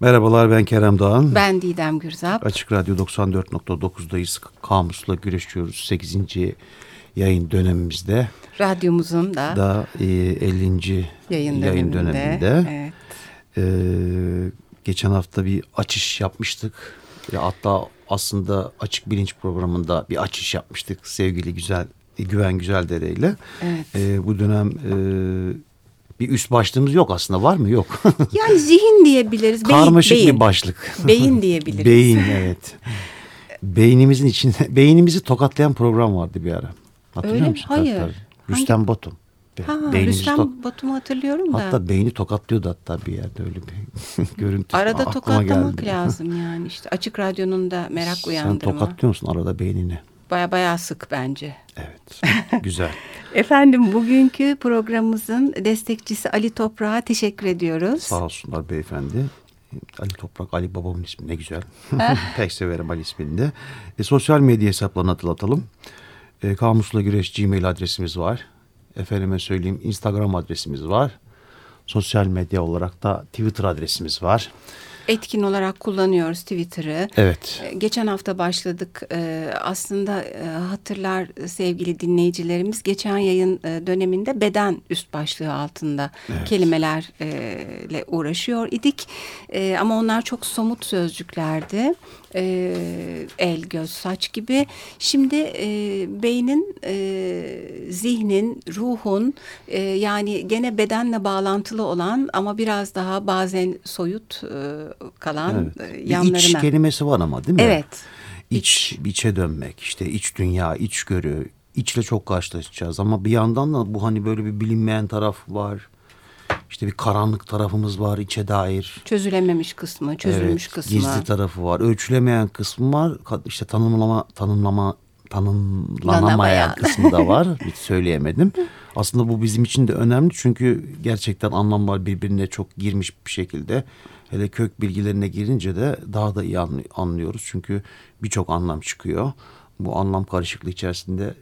Merhabalar ben Kerem Doğan. Ben Didem Gürzap. Açık Radyo 94.9'dayız. Kamus'la güreşiyoruz 8. yayın dönemimizde. Radyomuzun da, da e, 50. yayın, yayın döneminde. döneminde. Evet. Ee, geçen hafta bir açış yapmıştık. Ya hatta aslında açık bilinç programında bir açış yapmıştık sevgili güzel Güven Güzeldere ile. Evet. Ee, bu dönem e, bir üst başlığımız yok aslında var mı? Yok. Yani zihin diyebiliriz. Beyin, Karmaşık beyin. bir başlık. Beyin diyebiliriz. Beyin evet. Beynimizin içinde beynimizi tokatlayan program vardı bir ara. Hatırlıyor Öyle mi? musun? Hayır. Tabii. Rüstem Batum. Be- Ha, Rüstem tok- Batum'u hatırlıyorum da. Hatta beyni tokatlıyordu hatta bir yerde öyle bir görüntü. Arada tokatlamak geldi. lazım yani işte. Açık Radyo'nun da merak Sen uyandırma. tokatlıyor musun arada beynini? Baya baya sık bence. Evet. Güzel. Efendim bugünkü programımızın destekçisi Ali Toprak'a teşekkür ediyoruz. Sağ olsunlar beyefendi. Ali Toprak, Ali babamın ismi ne güzel. Pek severim Ali ismini de. E, sosyal medya hesaplarını hatırlatalım. E, Kamusla Güreş Gmail adresimiz var. Efendime söyleyeyim Instagram adresimiz var. Sosyal medya olarak da Twitter adresimiz var. Etkin olarak kullanıyoruz Twitter'ı. Evet. E, Geçen hafta başladık. Ee, Aslında e, hatırlar sevgili dinleyicilerimiz geçen yayın e, döneminde beden üst başlığı altında kelimelerle uğraşıyor idik. E, Ama onlar çok somut sözcüklerdi. E, El, göz, saç gibi. Şimdi e, beynin, e, zihnin, ruhun e, yani gene bedenle bağlantılı olan ama biraz daha bazen soyut e, kalan evet. e, Bir yanlarına. iç kelimesi var ama değil mi? Evet. İç, içe dönmek, işte iç dünya, içgörü, içle çok karşılaşacağız. Ama bir yandan da bu hani böyle bir bilinmeyen taraf var. İşte bir karanlık tarafımız var içe dair. Çözülememiş kısmı, çözülmüş Evet, kısmı. Gizli tarafı var. Ölçülemeyen kısmı var. İşte tanımlama, tanımlama, tanımlanamayan Lanamayan. kısmı da var. Hiç söyleyemedim. Aslında bu bizim için de önemli çünkü gerçekten anlamlar birbirine çok girmiş bir şekilde. Hele kök bilgilerine girince de daha da iyi anlı- anlıyoruz. Çünkü birçok anlam çıkıyor. Bu anlam karışıklığı içerisinde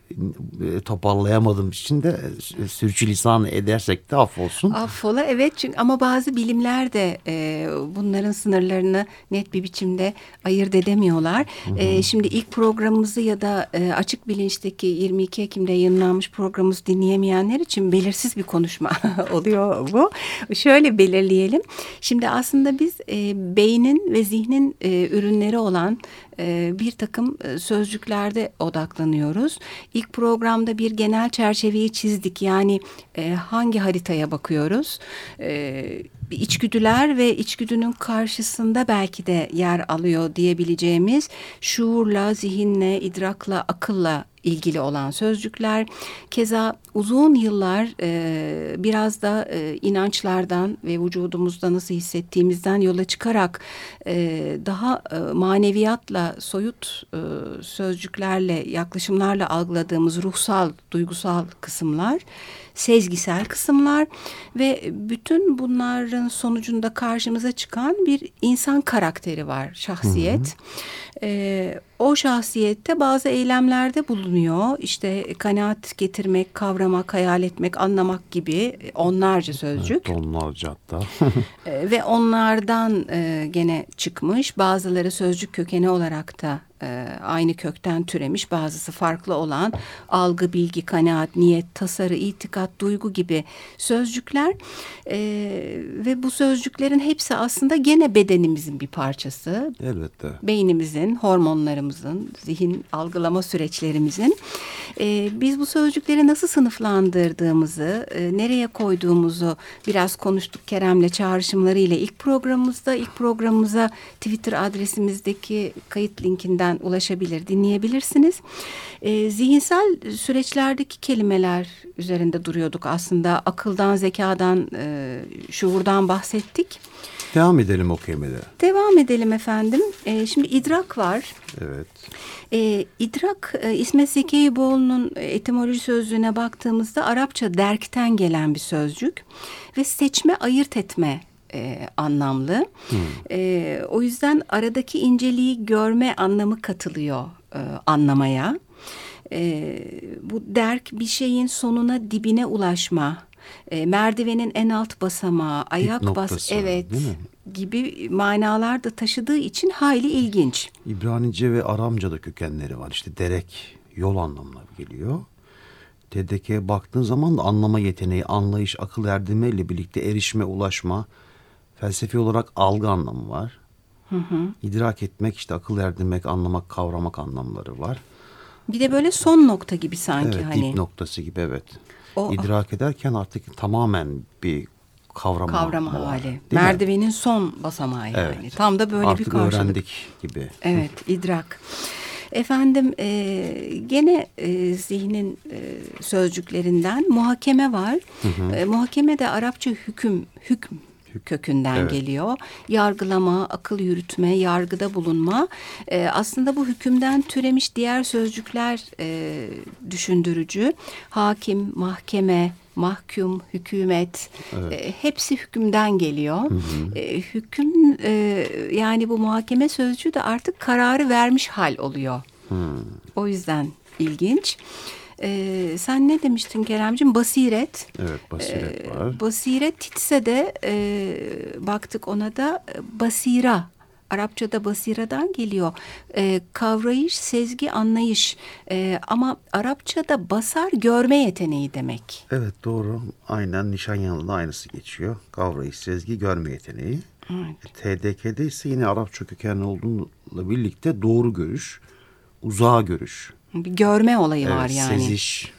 e, toparlayamadığım için de e, sürçülisan edersek de affolsun. Affola evet çünkü ama bazı bilimler de e, bunların sınırlarını net bir biçimde ayırt edemiyorlar. E, şimdi ilk programımızı ya da e, açık bilinçteki 22 Ekim'de yayınlanmış programımızı dinleyemeyenler için belirsiz bir konuşma oluyor bu. Şöyle belirleyelim. Şimdi aslında biz e, beynin ve zihnin e, ürünleri olan e, bir takım e, sözcüklerde odaklanıyoruz. İlk programda bir genel çerçeveyi çizdik. Yani e, hangi haritaya bakıyoruz? E, içgüdüler ve içgüdünün karşısında belki de yer alıyor diyebileceğimiz şuurla, zihinle, idrakla, akılla ilgili olan sözcükler. Keza uzun yıllar e, biraz da e, inançlardan ve vücudumuzda nasıl hissettiğimizden yola çıkarak e, daha e, maneviyatla, soyut e, sözcüklerle, yaklaşımlarla algıladığımız ruhsal, duygusal kısımlar, sezgisel kısımlar ve bütün bunların sonucunda karşımıza çıkan bir insan karakteri var, şahsiyet. E, o şahsiyette bazı eylemlerde bulunuyor. İşte kanaat getirmek, kavramak, hayal etmek, anlamak gibi onlarca sözcük. Evet, onlarca hatta. E, ve onlardan e, gene çıkmış. Bazıları sözcük kökeni olarak da e, aynı kökten türemiş. Bazısı farklı olan algı, bilgi, kanaat, niyet, tasarı, itikat, duygu gibi sözcükler. E, ve bu sözcüklerin hepsi aslında gene bedenimizin bir parçası. Elbette. Beynimizin, hormonlarımızın, zihin algılama süreçlerimizin. E, biz bu sözcükleri nasıl sınıflandırdığımızı, e, nereye koyduğumuzu biraz konuştuk Kerem'le çağrışımlarıyla ilk programımızda. ilk programımıza Twitter adresimizdeki kayıt linkinden ulaşabilir, dinleyebilirsiniz. E, zihinsel süreçlerdeki kelimeler üzerinde duruyorduk aslında. Akıldan, zekadan, e, şuurdan bahsettik. Devam edelim o kelimelere. Devam edelim efendim. E, şimdi idrak var. Evet. E, idrak e, İsmet Zekeriboğlu'nun etimoloji sözlüğüne baktığımızda Arapça derkten gelen bir sözcük ve seçme ayırt etme e, anlamlı. E, o yüzden aradaki inceliği görme anlamı katılıyor e, anlamaya. E, bu derk bir şeyin sonuna dibine ulaşma. E, merdivenin en alt basamağı, ayak bas, noktası, evet, gibi manalar da taşıdığı için hayli ilginç. İbranice ve Aramca da kökenleri var. İşte derek, yol anlamına geliyor. TDK'ye baktığın zaman da anlama yeteneği, anlayış, akıl ile birlikte erişme, ulaşma, felsefi olarak algı anlamı var. Hı hı. İdrak etmek, işte akıl erdirmek, anlamak, kavramak anlamları var. Bir de böyle son nokta gibi sanki evet, hani. dip noktası gibi evet. O- İdrak ederken artık tamamen bir kavrama, kavrama var, hali. değil mi? Merdivenin son basamağı yani. Evet. Tam da böyle Artık bir karşılık. öğrendik gibi. Evet, idrak. Efendim e, gene e, zihnin e, sözcüklerinden muhakeme var. E, muhakeme de Arapça hüküm, hüküm kökünden Evet. geliyor. Yargılama, akıl yürütme, yargıda bulunma. E, aslında bu hükümden türemiş diğer sözcükler e, düşündürücü. Hakim, mahkeme, mahkum, hükümet e, hepsi hükümden geliyor. E, hüküm e, yani bu muhakeme sözcüğü de artık kararı vermiş hal oluyor. O yüzden ilginç. E, sen ne demiştin Keremcim? Basiret. Evet basiret E, var. Basiret titse de e, baktık ona da e, basira. Arapçada basiradan geliyor. E, kavrayış, sezgi, anlayış. E, ama Arapçada basar görme yeteneği demek. Evet doğru. Aynen Nişanyanlı'da aynısı geçiyor. Kavrayış, sezgi, görme yeteneği. TDK'de ise yine Arapça kökenli olduğuyla birlikte doğru görüş, uzağa görüş. Bir görme olayı var Evet, yani. Seziş,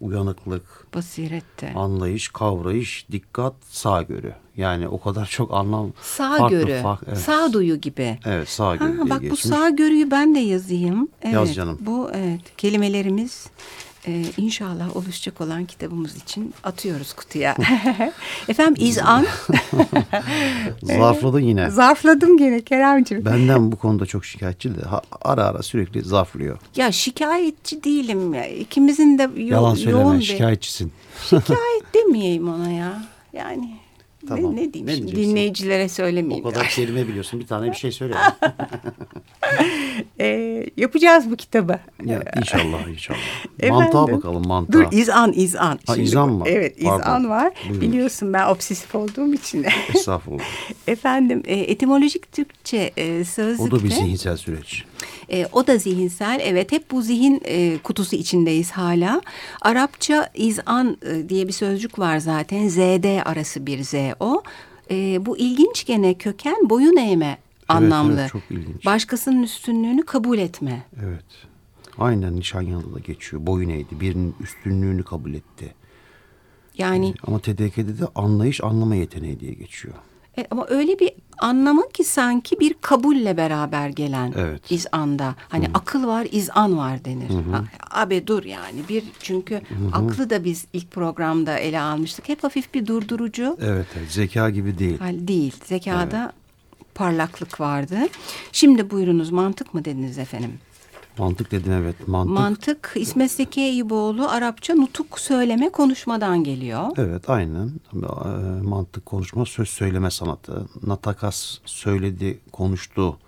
uyanıklık, Basirette. anlayış, kavrayış, dikkat, sağgörü. Yani o kadar çok anlam Sağ farklı görü, fark- evet. sağduyu gibi. Evet sağ Ha, bak bu geçmiş. sağ görüyü ben de yazayım. Evet, Yaz canım. Bu evet kelimelerimiz e, inşallah oluşacak olan kitabımız için atıyoruz kutuya. Efendim izan. Zarfladın yine. Zarfladım gene Keremciğim. Benden bu konuda çok şikayetçi de ha- ara ara sürekli zarflıyor. Ya şikayetçi değilim ya. İkimizin de yo- Yalan söyleme yoğun bir şikayetçisin. şikayet demeyeyim ona ya. Yani Tamam, ne, ne diyeyim ne şimdi diyeceksin? dinleyicilere O söylemeyeyim. kadar kelime biliyorsun bir tane bir şey söyle. Ee, yapacağız bu kitabı. ya, inşallah inşallah. Efendim? Mantığa bakalım mantığa. Dur izan izan. Ha, Şimdi izan mı? Evet izan Pardon. var. Buyurun. Biliyorsun ben obsesif olduğum için. Estağfurullah. Efendim e, etimolojik Türkçe e, sözlükte. O da bir zihinsel süreç. E, o da zihinsel. Evet hep bu zihin e, kutusu içindeyiz hala. Arapça izan e, diye bir sözcük var zaten. ZD arası bir Z o. E, bu ilginç gene köken boyun eğme anlamlı. evet, çok ilginç. Başkasının üstünlüğünü kabul etme. Evet. Aynen Nişanyanlı'da geçiyor. Boyun eğdi. Birinin üstünlüğünü kabul etti. Yani Ama TDK'de de anlayış anlama yeteneği diye geçiyor. E, ama öyle bir anlama ki sanki bir kabulle beraber gelen Evet. izanda. Hani akıl var, izan var denir. Ha, abi dur yani bir çünkü aklı da biz ilk programda ele almıştık. Hep hafif bir durdurucu Evet, evet. Zeka gibi değil. hal değil. Zekada parlaklık vardı. Şimdi buyurunuz mantık mı dediniz efendim? Mantık dedim evet. Mantık. Mantık İsmet Zeki Eyüboğlu Arapça nutuk söyleme konuşmadan geliyor. Evet aynen. Ee, Mantık konuşma söz söyleme sanatı. Natakas söyledi konuştu.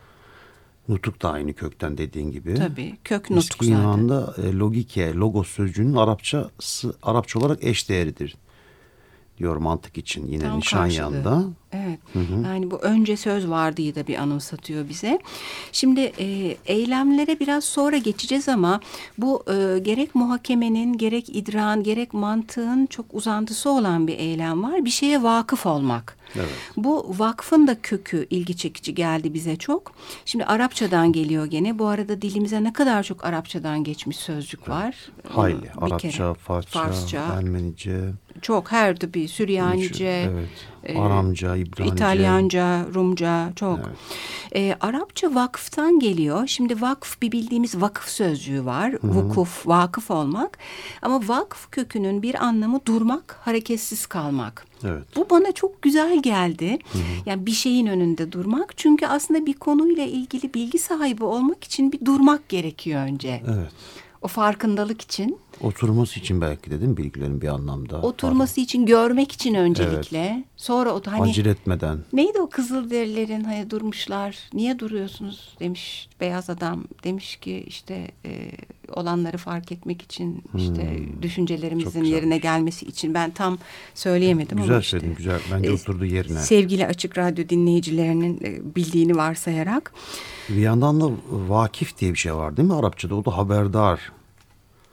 Nutuk da aynı kökten dediğin gibi. Tabii kök nutuk Eski zaten. Yunan'da e, logike, logos sözcüğünün Arapçası, Arapça olarak eş değeridir. Diyor mantık için yine Tam Nişanyan'da. karşılığı. Evet. Yani bu önce söz vardığı da bir anımsatıyor bize. Şimdi e, eylemlere biraz sonra geçeceğiz ama bu e, gerek muhakemenin, gerek idran, gerek mantığın çok uzantısı olan bir eylem var. Bir şeye vakıf olmak. Evet. Bu vakfın da kökü ilgi çekici geldi bize çok. Şimdi Arapçadan geliyor gene. Bu arada dilimize ne kadar çok Arapçadan geçmiş sözcük var. Hayli. Bir Arapça, kere. Farsça, Farsça. Ermenice, Çok her türlü Süryanice, evet. e, Aramca, İbranice. İtalyanca, Rumca çok. Ee, Arapça vakıftan geliyor. Şimdi vakf bir bildiğimiz vakıf sözcüğü var. Vukuf, vakıf olmak. Ama vakf kökünün bir anlamı durmak, hareketsiz kalmak. Evet. Bu bana çok güzel geldi. Yani bir şeyin önünde durmak. Çünkü aslında bir konuyla ilgili bilgi sahibi olmak için bir durmak gerekiyor önce. Evet. O farkındalık için, Oturması için belki dedim bilgilerin bir anlamda. oturması için, görmek için öncelikle. Sonra o hani Acil etmeden. Neydi o Kızılderililerin hani durmuşlar niye duruyorsunuz demiş beyaz adam demiş ki işte e, olanları fark etmek için işte Hmm. Düşüncelerimizin yerine gelmesi için ben tam söyleyemedim ama Güzel işte. söyledin güzel. Bence e, oturdu yerine. Sevgili Açık Radyo dinleyicilerinin e, bildiğini varsayarak. Bir yandan da vakif diye bir şey var değil mi Arapçada? O da haberdar.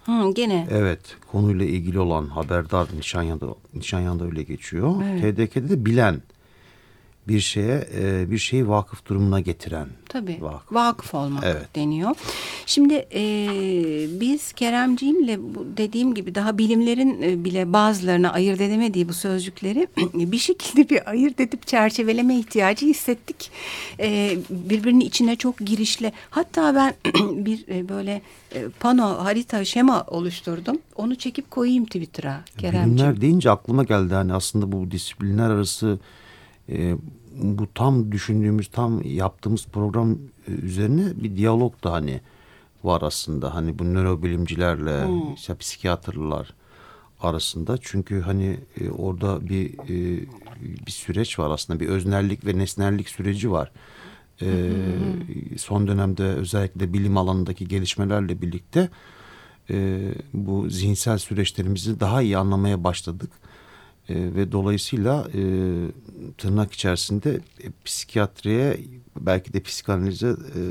Hı, gene Evet konuyla ilgili olan haberdar Nişanyan'da, Nişanyan'da öyle geçiyor. TDK'de de bilen bir şeye e, bir şeyi vakıf durumuna getiren. Tabii Vakıf. vakıf olmak Evet. deniyor. Şimdi e, biz Keremciğimle dediğim gibi daha bilimlerin e, bile bazılarına ayırt edemediği bu sözcükleri bir şekilde bir ayırt edip çerçeveleme ihtiyacı hissettik. E, birbirinin içine çok girişli. Hatta ben bir e, böyle e, pano, harita, şema oluşturdum. Onu çekip koyayım Twitter'a Keremciğim. Bilimler deyince aklıma geldi hani aslında bu disiplinler arası e, bu tam düşündüğümüz tam yaptığımız program e, üzerine bir diyalog da hani var aslında. Hani bu nörobilimcilerle işte psikiyatrlar arasında. Çünkü hani e, orada bir e, bir süreç var aslında. Bir öznellik ve nesnellik süreci var. E, son dönemde özellikle bilim alanındaki gelişmelerle birlikte e, bu zihinsel süreçlerimizi daha iyi anlamaya başladık. E, ve dolayısıyla e, tırnak içerisinde e, psikiyatriye belki de psikanalize e,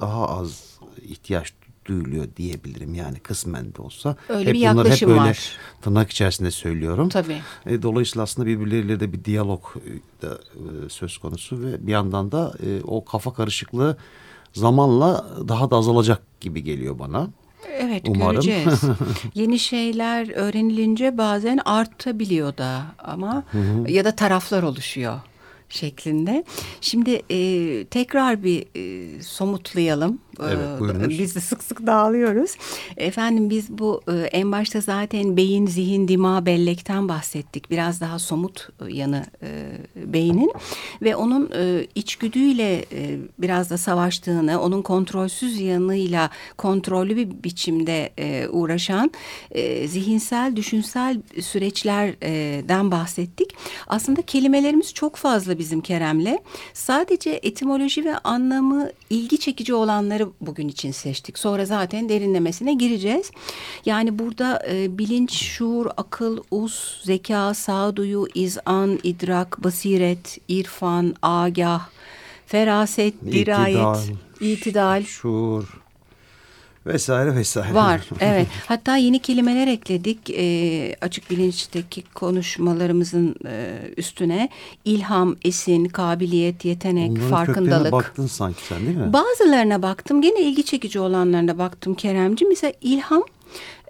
daha az ihtiyaç duyuluyor diyebilirim yani kısmen de olsa. Öyle bir bunları yaklaşım hep böyle var. tırnak içerisinde söylüyorum. Tabii. E, dolayısıyla aslında birbirleriyle de bir diyalog e, da e, söz konusu ve bir yandan da e, o kafa karışıklığı zamanla daha da azalacak gibi geliyor bana. Evet Umarım. göreceğiz. Yeni şeyler öğrenilince bazen artabiliyor da ama ya da taraflar oluşuyor şeklinde. Şimdi e, tekrar bir e, somutlayalım. Evet, E, buyurunuz. Biz de sık sık dağılıyoruz. Efendim biz bu e, en başta zaten beyin, zihin, dima, bellekten bahsettik. Biraz daha somut yanı e, beynin ve onun içgüdüyle biraz da savaştığını, onun kontrolsüz yanıyla kontrollü bir biçimde uğraşan zihinsel, düşünsel süreçlerden bahsettik. Aslında kelimelerimiz çok fazla bizim Kerem'le. Sadece etimoloji ve anlamı ilgi çekici olanları bugün için seçtik. Sonra zaten derinlemesine gireceğiz. Yani burada e, bilinç, şuur, akıl, us, zeka, sağduyu, izan, idrak, basiret, irfan, agah, feraset, dirayet, itidal, şuur vesaire vesaire. Var evet. Hatta yeni kelimeler ekledik e, açık bilinçteki konuşmalarımızın e, üstüne. ilham, esin, kabiliyet, yetenek, Onların farkındalık. baktın sanki sen değil mi? Bazılarına baktım. Gene ilgi çekici olanlarına baktım Keremci. Mesela ilham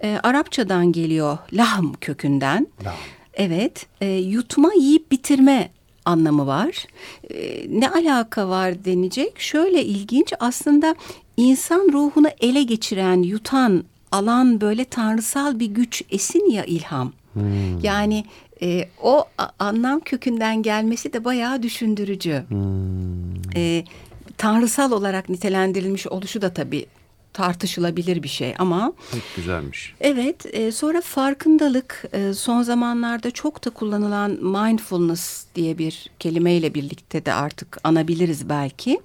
e, Arapçadan geliyor. Lahm kökünden. Lahm. Evet. E, yutma, yiyip bitirme anlamı var. E, ne alaka var denecek? Şöyle ilginç. Aslında insan ruhunu ele geçiren, yutan, alan böyle tanrısal bir güç esin ya ilham. Hmm. Yani e, o anlam kökünden gelmesi de bayağı düşündürücü. Hmm. E, tanrısal olarak nitelendirilmiş oluşu da tabii tartışılabilir bir şey ama Çok güzelmiş. evet e, sonra farkındalık e, son zamanlarda çok da kullanılan mindfulness diye bir kelimeyle birlikte de artık anabiliriz belki.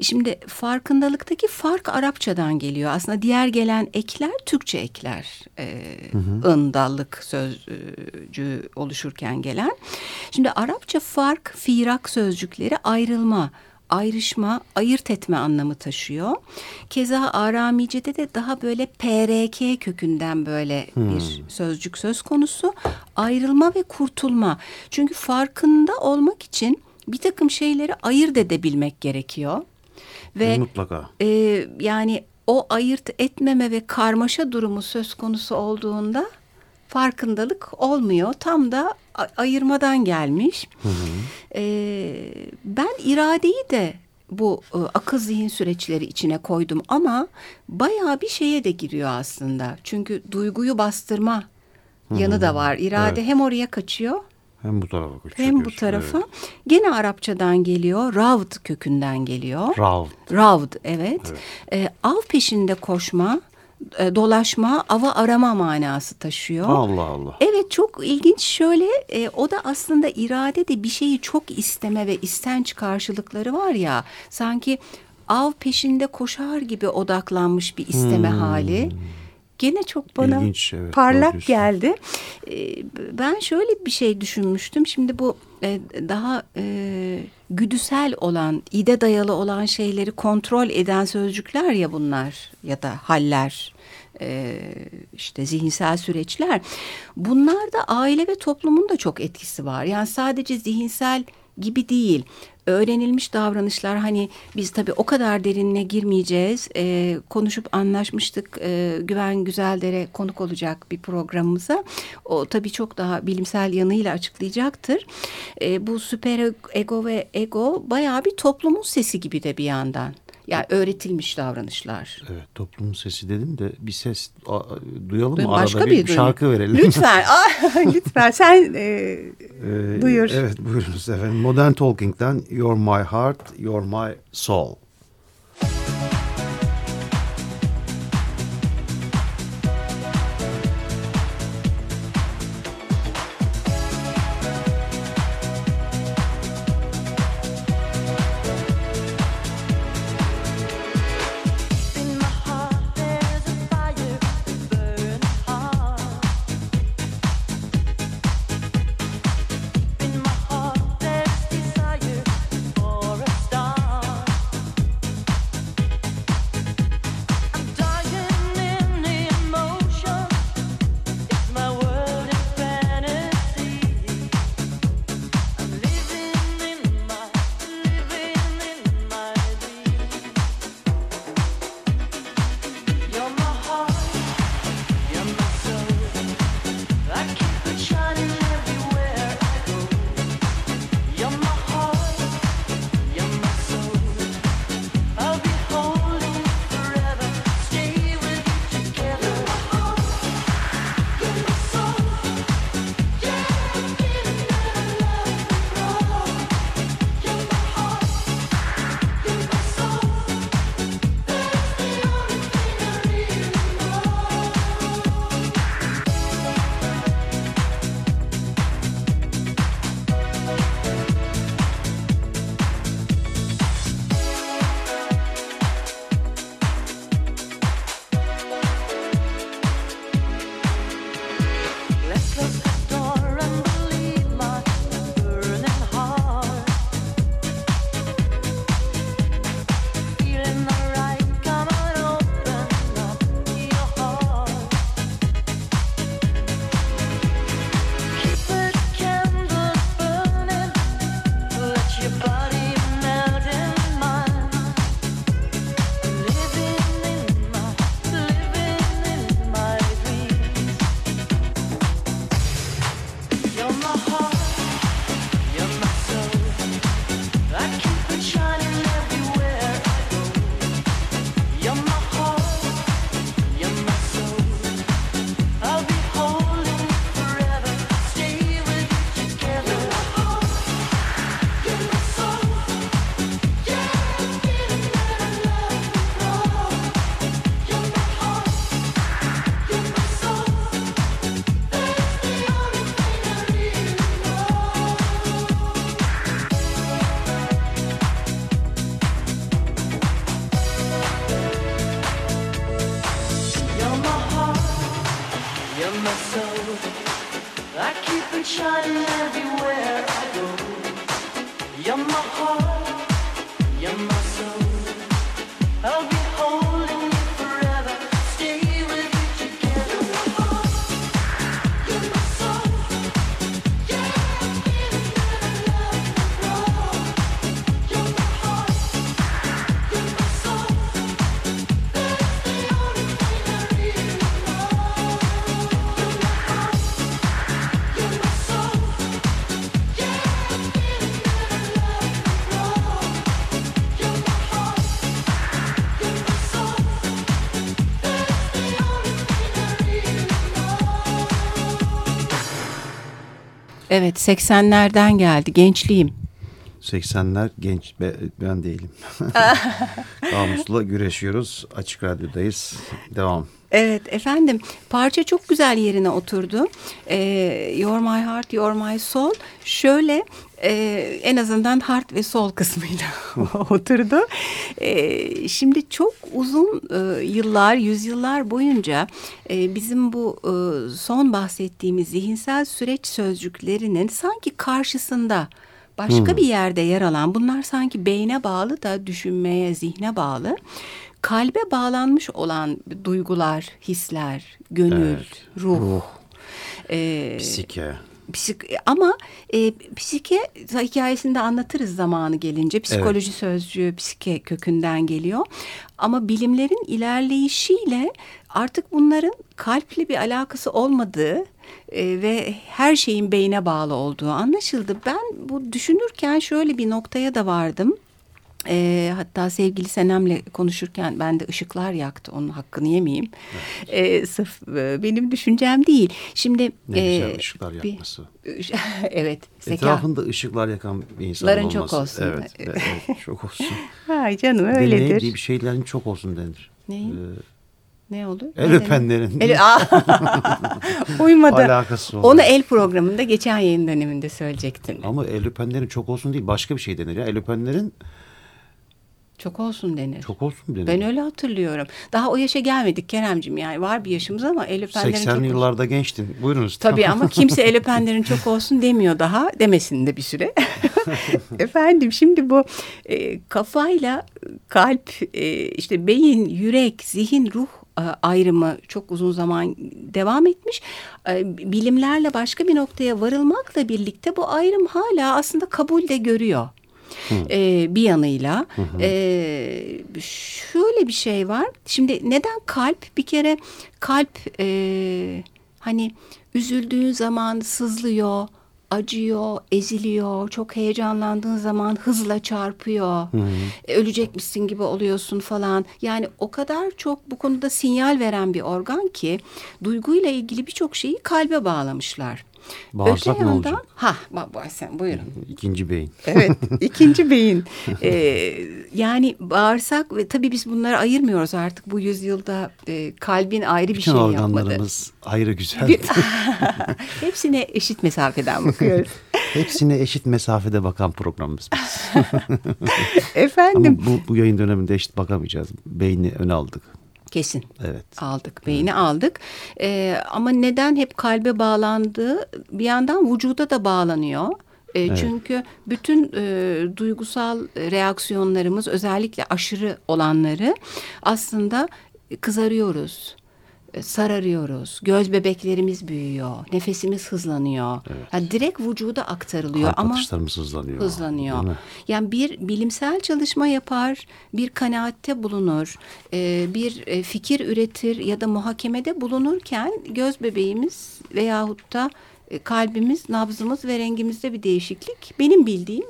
Şimdi farkındalıktaki fark Arapçadan geliyor. Aslında diğer gelen ekler Türkçe ekler. E, ındallık sözcüğü oluşurken gelen. Şimdi Arapça fark, firak sözcükleri ayrılma ayrışma, ayırt etme anlamı taşıyor. Keza Aramice'de de daha böyle PRK kökünden böyle bir sözcük söz konusu. Ayrılma ve kurtulma. Çünkü farkında olmak için bir takım şeyleri ayırt edebilmek gerekiyor. Ve Mutlaka. e, yani o ayırt etmeme ve karmaşa durumu söz konusu olduğunda farkındalık olmuyor. Tam da ayırmadan gelmiş. E, ben iradeyi de bu e, akıl zihin süreçleri içine koydum ama bayağı bir şeye de giriyor aslında. Çünkü duyguyu bastırma yanı da var. İrade Evet. hem oraya kaçıyor Hem bu tarafa kaçıyor. hem bu tarafa. evet. Gene Arapçadan geliyor. Ravd kökünden geliyor. Rav. Ravd evet. Ee, av peşinde koşma, e, dolaşma, ava arama manası taşıyor. Allah Allah. Evet çok ilginç şöyle e, o da aslında irade de bir şeyi çok isteme ve istenç karşılıkları var ya sanki av peşinde koşar gibi odaklanmış bir isteme hali gene çok bana İlginç, evet, parlak geldi. E, ben şöyle bir şey düşünmüştüm. Şimdi bu e, daha e, güdüsel olan, ide dayalı olan şeyleri kontrol eden sözcükler ya bunlar ya da haller e, işte zihinsel süreçler. Bunlarda aile ve toplumun da çok etkisi var. Yani sadece zihinsel gibi değil öğrenilmiş davranışlar hani biz tabii o kadar derinine girmeyeceğiz. E, konuşup anlaşmıştık. E, Güven Güzeldere konuk olacak bir programımıza. O tabii çok daha bilimsel yanıyla açıklayacaktır. E, bu süper ego ve ego bayağı bir toplumun sesi gibi de bir yandan. Yani öğretilmiş davranışlar. Evet toplumun sesi dedim de bir ses a, duyalım mı? Başka Arada bir, bir şarkı verelim. Lütfen. lütfen sen e, ee, duyur. Evet buyurunuz efendim. Modern Talking'den You're My Heart, You're My Soul. I keep it shining everywhere I go. You're my heart. Evet 80'lerden geldi gençliğim. 80'ler genç be- ben değilim. Kamusla güreşiyoruz. Açık radyodayız. Devam. Evet efendim parça çok güzel yerine oturdu. Ee, Your My Heart, Your My Soul şöyle e, en azından heart ve soul kısmıyla oturdu. Ee, şimdi çok uzun e, yıllar, yüzyıllar boyunca e, bizim bu e, son bahsettiğimiz zihinsel süreç sözcüklerinin sanki karşısında başka bir yerde yer alan bunlar sanki beyne bağlı da düşünmeye, zihne bağlı kalbe bağlanmış olan duygular, hisler, gönül, Evet, ruh. ruh. Ee, Psike. psik ama e, psike hikayesinde anlatırız zamanı gelince. Psikoloji sözcüğü psike kökünden geliyor. Ama bilimlerin ilerleyişiyle artık bunların kalple bir alakası olmadığı e, ve her şeyin beyne bağlı olduğu anlaşıldı. Ben bu düşünürken şöyle bir noktaya da vardım. E, hatta sevgili Senem'le konuşurken ben de ışıklar yaktı onun hakkını yemeyeyim. E, sırf e, benim düşüncem değil. Şimdi Ne e, güzel ışıklar bir- yakması. evet. Zeka. Etrafında ışıklar yakan bir insan Ların olması. çok olsun. Evet, evet, evet, çok olsun. Ay canım Bir öyledir. Ne diye bir şeylerin çok olsun denir. Neyin? Ee, Ne olur? el Ne öpenlerin? El! Uymadı. alakası olur. Onu el programında geçen yayın döneminde söyleyecektin. Ama el öpenlerin çok olsun değil başka bir şey denir ya. El öpenlerin Çok olsun denir. çok olsun denir. Ben öyle hatırlıyorum. Daha o yaşa gelmedik Keremcim yani var bir yaşımız ama el öpenlerin çok 80'li olsun. yıllarda gençtin. Buyurunuz. Tabii ama kimse el öpenlerin çok olsun demiyor daha. Demesin de bir süre. Efendim şimdi bu e, kafayla kalp, e, işte beyin, yürek, zihin, ruh e, ayrımı çok uzun zaman devam etmiş. E, bilimlerle başka bir noktaya varılmakla birlikte bu ayrım hala aslında kabul de görüyor. E, bir yanıyla E, şöyle bir şey var. Şimdi neden kalp? Bir kere kalp e, hani üzüldüğün zaman sızlıyor, acıyor, eziliyor, çok heyecanlandığın zaman hızla çarpıyor. E, Ölecekmişsin gibi oluyorsun falan. Yani o kadar çok bu konuda sinyal veren bir organ ki duyguyla ilgili birçok şeyi kalbe bağlamışlar. Bağırsak Öte ne yandan- olacak? Ha, sen buyurun. İkinci beyin. Evet, ikinci beyin. Ee, yani bağırsak ve tabii biz bunları ayırmıyoruz artık bu yüzyılda e, kalbin ayrı bir Bütün şey yapmadı. organlarımız ayrı güzel. Bir- Hepsine eşit mesafeden bakıyoruz. Hepsine eşit mesafede bakan programımız biz. Efendim. Ama bu, bu yayın döneminde eşit bakamayacağız. Beyni öne aldık. Kesin. Evet. Aldık, beyni aldık. Ee, ama neden hep kalbe bağlandığı bir yandan vücuda da bağlanıyor. Ee, Çünkü bütün e, duygusal reaksiyonlarımız özellikle aşırı olanları aslında kızarıyoruz, e, sararıyoruz, göz bebeklerimiz büyüyor, nefesimiz hızlanıyor. Yani direkt vücuda aktarılıyor Kalp ama atışlarımız hızlanıyor. hızlanıyor. Yani bir bilimsel çalışma yapar, bir kanaatte bulunur, e, bir e, fikir üretir ya da muhakemede bulunurken göz bebeğimiz veyahut da e, kalbimiz, nabzımız ve rengimizde bir değişiklik benim bildiğim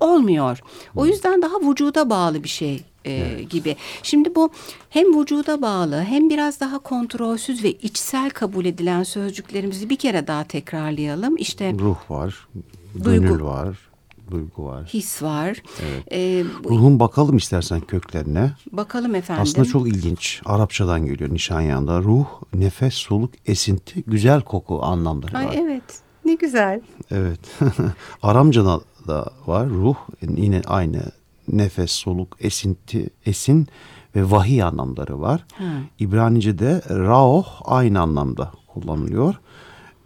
olmuyor. O yüzden daha vücuda bağlı bir şey e, gibi. Şimdi bu hem vücuda bağlı hem biraz daha kontrolsüz ve içsel kabul edilen sözcüklerimizi bir kere daha tekrarlayalım. İşte Ruh var, Duygu. gönül var, duygu var. his var. E, bu- Ruhun bakalım istersen köklerine. bakalım efendim. Aslında çok ilginç. Arapçadan geliyor Nişanyan'da. Ruh, nefes, soluk, esinti, güzel koku anlamları Ay var. evet. Ne güzel. Evet. Aramca'da da var ruh yine aynı nefes, soluk, esinti, esin ve vahiy anlamları var. İbranice'de raoh aynı anlamda kullanılıyor.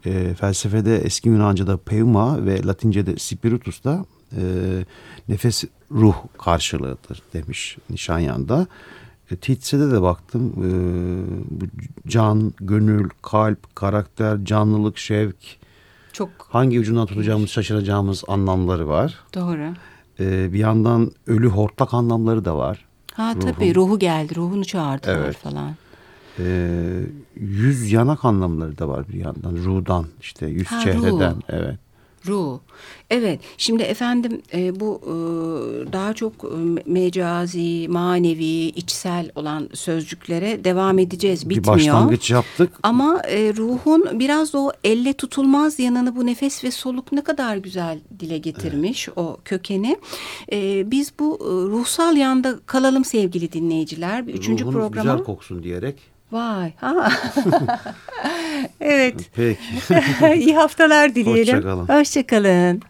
E, felsefede eski Yunanca'da pneuma ve Latince'de spiritus da e, nefes ruh karşılığıdır demiş Nişanyan'da. E, Tietze'de de baktım. E, bu can, gönül, kalp, karakter, canlılık, şevk, Çok hangi ucundan tutacağımız şaşıracağımız anlamları var. doğru. Ee, bir yandan ölü hortlak anlamları da var. Ha Ruhun. tabii ruhu geldi. Ruhunu çağırdılar Evet. falan. Ee, yüz yanak anlamları da var bir yandan. Ruhdan işte yüz Ha, çehreden. ruh. Evet. Ruh. Evet. Şimdi efendim e, bu e, daha çok e, mecazi, manevi, içsel olan sözcüklere devam edeceğiz. Bitmiyor. Bir başlangıç yaptık. Ama e, ruhun biraz o elle tutulmaz yanını bu nefes ve soluk ne kadar güzel dile getirmiş evet. o kökeni. E, biz bu e, ruhsal yanda kalalım sevgili dinleyiciler. Üçüncü Ruhunuz programa. güzel koksun diyerek. Vay. Ha. evet. Peki. İyi haftalar dileyelim. Hoşçakalın. Hoşçakalın.